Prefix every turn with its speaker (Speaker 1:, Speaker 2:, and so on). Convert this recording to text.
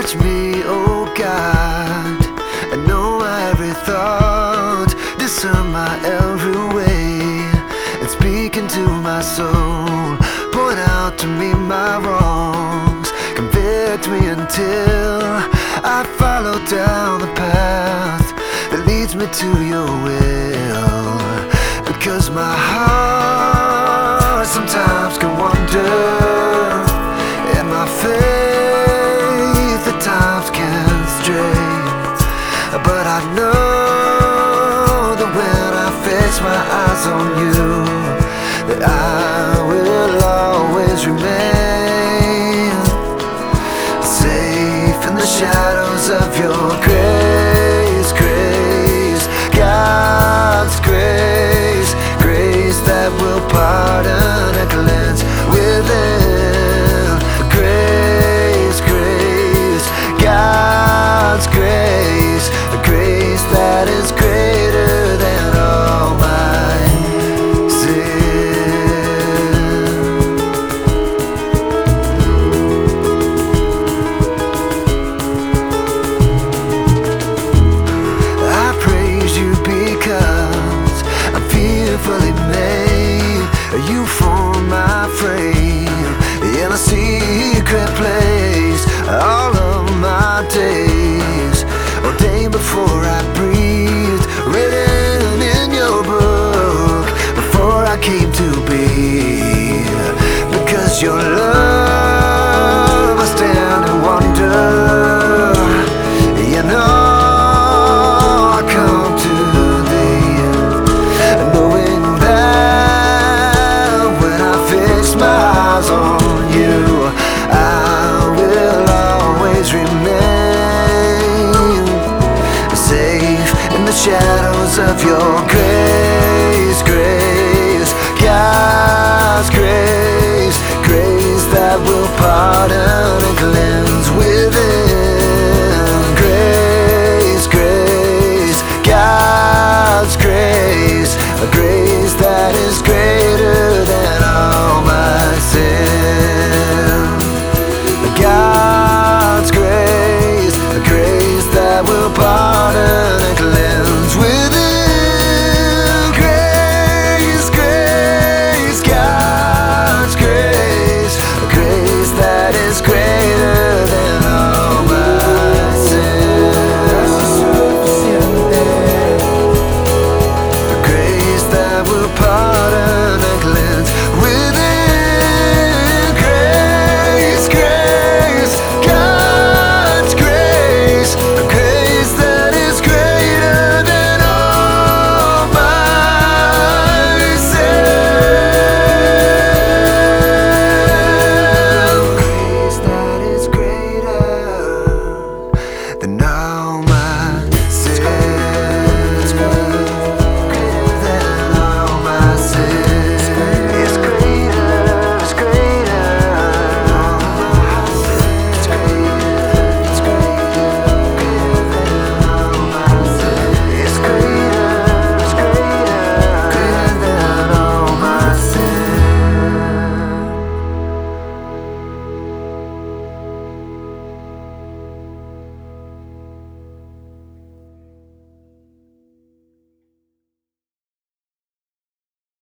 Speaker 1: Search me, oh God, I know every thought. Discern my every way, and speak into my soul. Point out to me my wrongs, convict me until I follow down the path that leads me to your will. Because my you, that I will always remain safe in the shadows of your grace, grace, God's grace, grace that will pardon Form my frame in a secret place. All of my days, ordained before I breathed, written in your book before I came to be. Because your love, in the shadows of your grace, grace God's grace, grace that will pardon